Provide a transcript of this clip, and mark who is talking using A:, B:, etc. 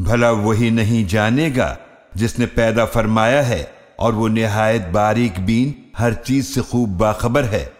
A: भला वही नहीं जानेगा जिसने पैदा फरमाया है और वो नहायत बारीक बीन हर चीज़ से खूब बाखबर है।